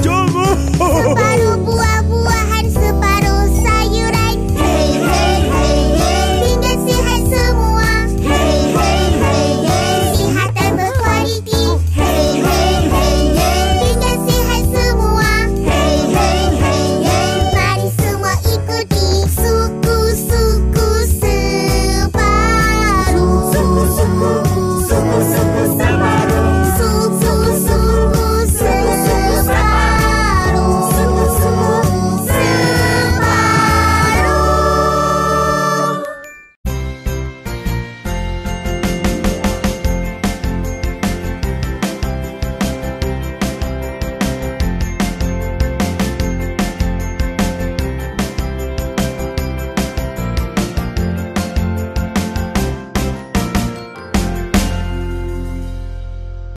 救命！